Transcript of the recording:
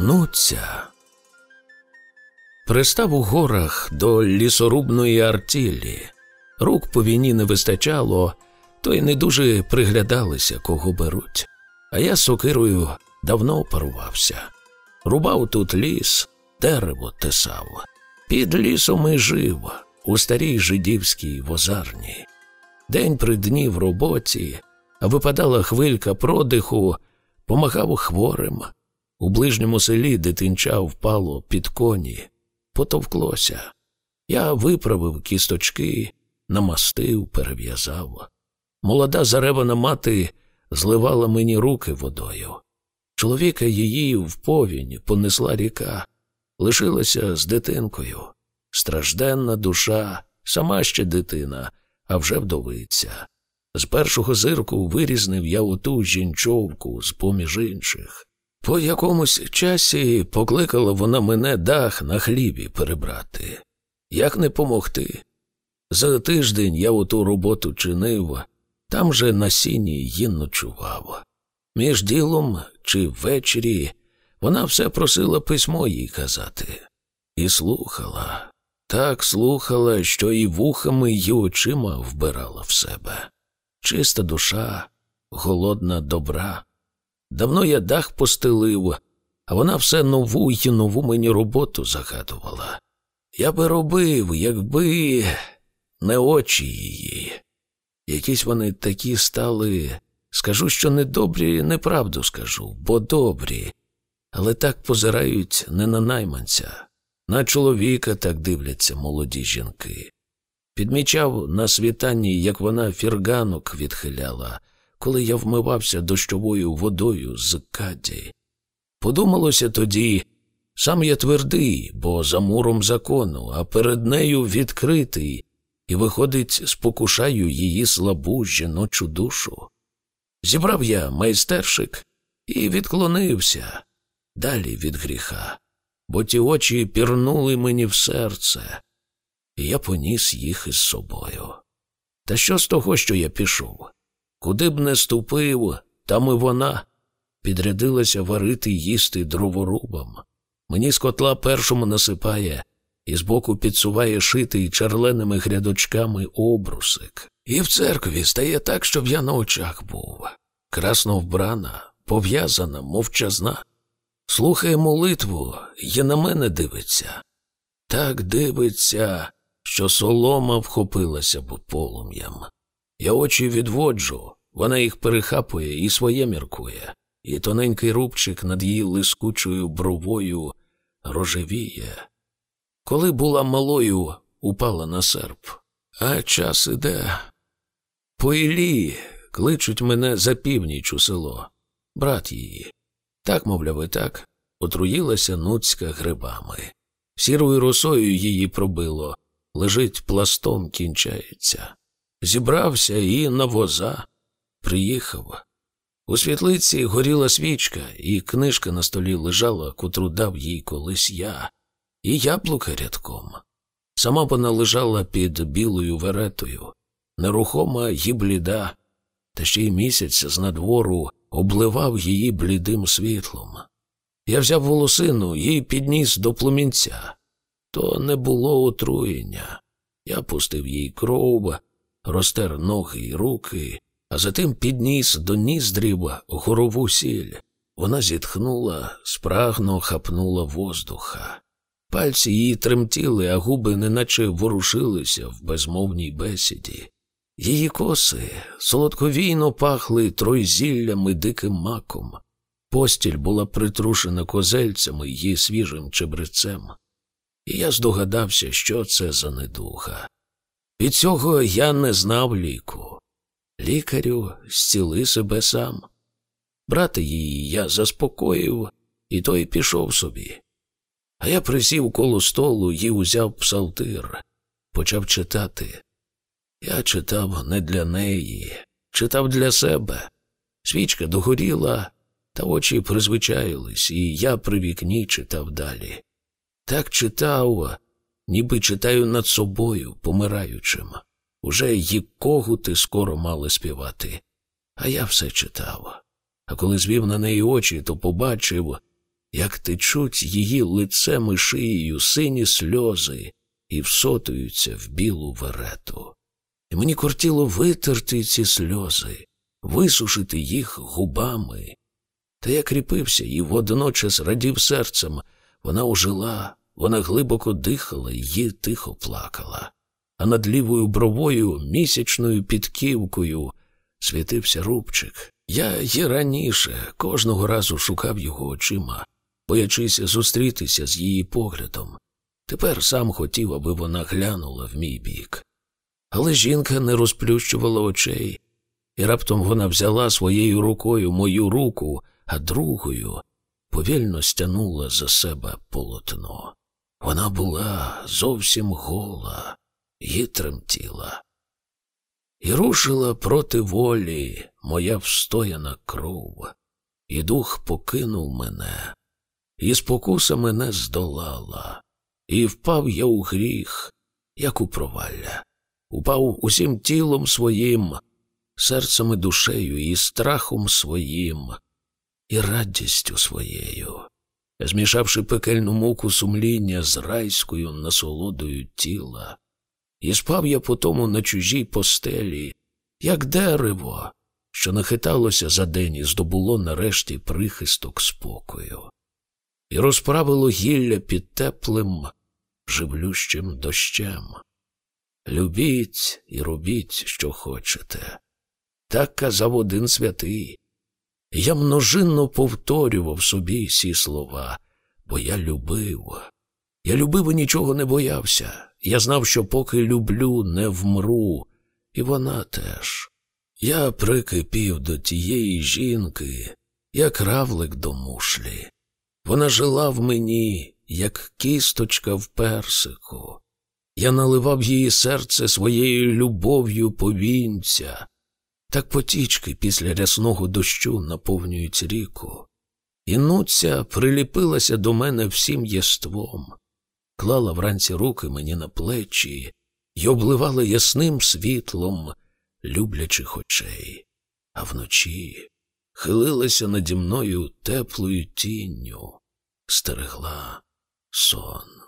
Нуця. Пристав у горах до лісорубної артілі. Рук по війні не вистачало, то й не дуже приглядалися, кого беруть. А я сокирою давно парувався. Рубав тут ліс, дерево тесав. Під лісом і жив у старій жидівській возарні. День при дні в роботі, а випадала хвилька продиху, помагав хворим. У ближньому селі дитинча впало під коні, потовклося. Я виправив кісточки, намастив, перев'язав. Молода заревана мати зливала мені руки водою. Чоловіка її в повінь понесла ріка, лишилася з дитинкою. Стражденна душа, сама ще дитина, а вже вдовиця. З першого зирку вирізнив я оту жінчовку з поміж інших. По якомусь часі покликала вона мене дах на хлібі перебрати. Як не помогти? За тиждень я оту роботу чинив, там же на сіні її ночував. Між ділом чи ввечері вона все просила письмо їй казати. І слухала, так слухала, що і вухами, і очима вбирала в себе. Чиста душа, голодна добра. Давно я дах постелив, а вона все нову й нову мені роботу загадувала. Я би робив, якби не очі її. Якісь вони такі стали. Скажу, що недобрі, неправду скажу, бо добрі, але так позирають не на найманця, на чоловіка так дивляться молоді жінки. Підмічав на світанні, як вона фірганок відхиляла, коли я вмивався дощовою водою з каді. Подумалося тоді, сам я твердий, бо за муром закону, а перед нею відкритий, і, виходить, спокушаю її слабу жіночу душу. Зібрав я майстершик і відклонився далі від гріха, бо ті очі пірнули мені в серце, і я поніс їх із собою. Та що з того, що я пішов? Куди б не ступив, там і вона підрядилася варити їсти дроворубам. Мені з котла першому насипає і збоку підсуває шитий черленими грядочками обрусик. І в церкві стає так, щоб я на очах був. Красно вбрана, пов'язана, мовчазна. Слухає молитву і на мене дивиться. Так дивиться, що солома вхопилася б полум'ям. Я очі відводжу, вона їх перехапує і своє міркує, і тоненький рубчик над її лискучою бровою рожевіє. Коли була малою, упала на серп, а час іде. По Іллі кличуть мене за північ у село, брат її. Так, мовляв, і так, отруїлася нуцька грибами. Сірою росою її пробило, лежить пластом, кінчається. Зібрався і на воза приїхав. У світлиці горіла свічка, і книжка на столі лежала, котру дав їй колись я, і яблука рядком. Сама вона лежала під білою веретою, нерухома й бліда, та ще й місяць з надвору обливав її блідим світлом. Я взяв волосину і підніс до плумінця. То не було отруєння. Я пустив їй кров, розтер ноги й руки, а затим підніс до ніздрів горову сіль. Вона зітхнула, спрагно хапнула воздуха. Пальці її тремтіли, а губи неначе ворушилися в безмовній бесіді. Її коси солодковійно пахли тройзіллям і диким маком. Постіль була притрушена козельцями її свіжим чебрецем. І я здогадався, що це за недуга. Від цього я не знав ліку. Лікарю, зціли себе сам. Брата її я заспокоїв, і той пішов собі. А я присів коло столу і узяв псалтир, почав читати. Я читав не для неї, читав для себе. Свічка догоріла, та очі призвичаїлись, і я при вікні читав далі. Так читав, ніби читаю над собою, помираючим. Уже й когути скоро мали співати. А я все читав. А коли звів на неї очі, то побачив, як течуть її лицем і шиєю сині сльози і всотуються в білу верету. І мені кортіло витерти ці сльози, висушити їх губами. Та я кріпився і водночас радів серцем. Вона ожила, вона глибоко дихала і тихо плакала, а над лівою бровою, місячною підківкою, світився рубчик. Я і раніше кожного разу шукав його очима, боячися зустрітися з її поглядом. Тепер сам хотів, аби вона глянула в мій бік. Але жінка не розплющувала очей, і раптом вона взяла своєю рукою мою руку, а другою повільно стянула за себе полотно. Вона була зовсім гола і тремтіла. І рушила проти волі моя встояна кров, і дух покинув мене, і спокуса мене здолала, і впав я у гріх, як у провалля, упав усім тілом своїм, серцем і душею, і страхом своїм, і радістю своєю, змішавши пекельну муку сумління з райською насолодою тіла, і спав я потому на чужій постелі, як дерево, що нахиталося за день і здобуло нарешті прихисток спокою, і розправило гілля під теплим, живлющим дощем. Любіть і робіть, що хочете. Так казав один святий. Я множинно повторював собі ці слова, бо я любив. Я любив і нічого не боявся. Я знав, що поки люблю, не вмру, і вона теж. Я прикипів до тієї жінки, як равлик до мушлі. Вона жила в мені, як кісточка в персику. Я наливав її серце своєю любов'ю повінця. Так потічки після рясного дощу наповнюють ріку. І нуця приліпилася до мене всім єством, клала вранці руки мені на плечі й обливала ясним світлом люблячих очей, а вночі хилилася наді мною теплою тінню, стерегла сон.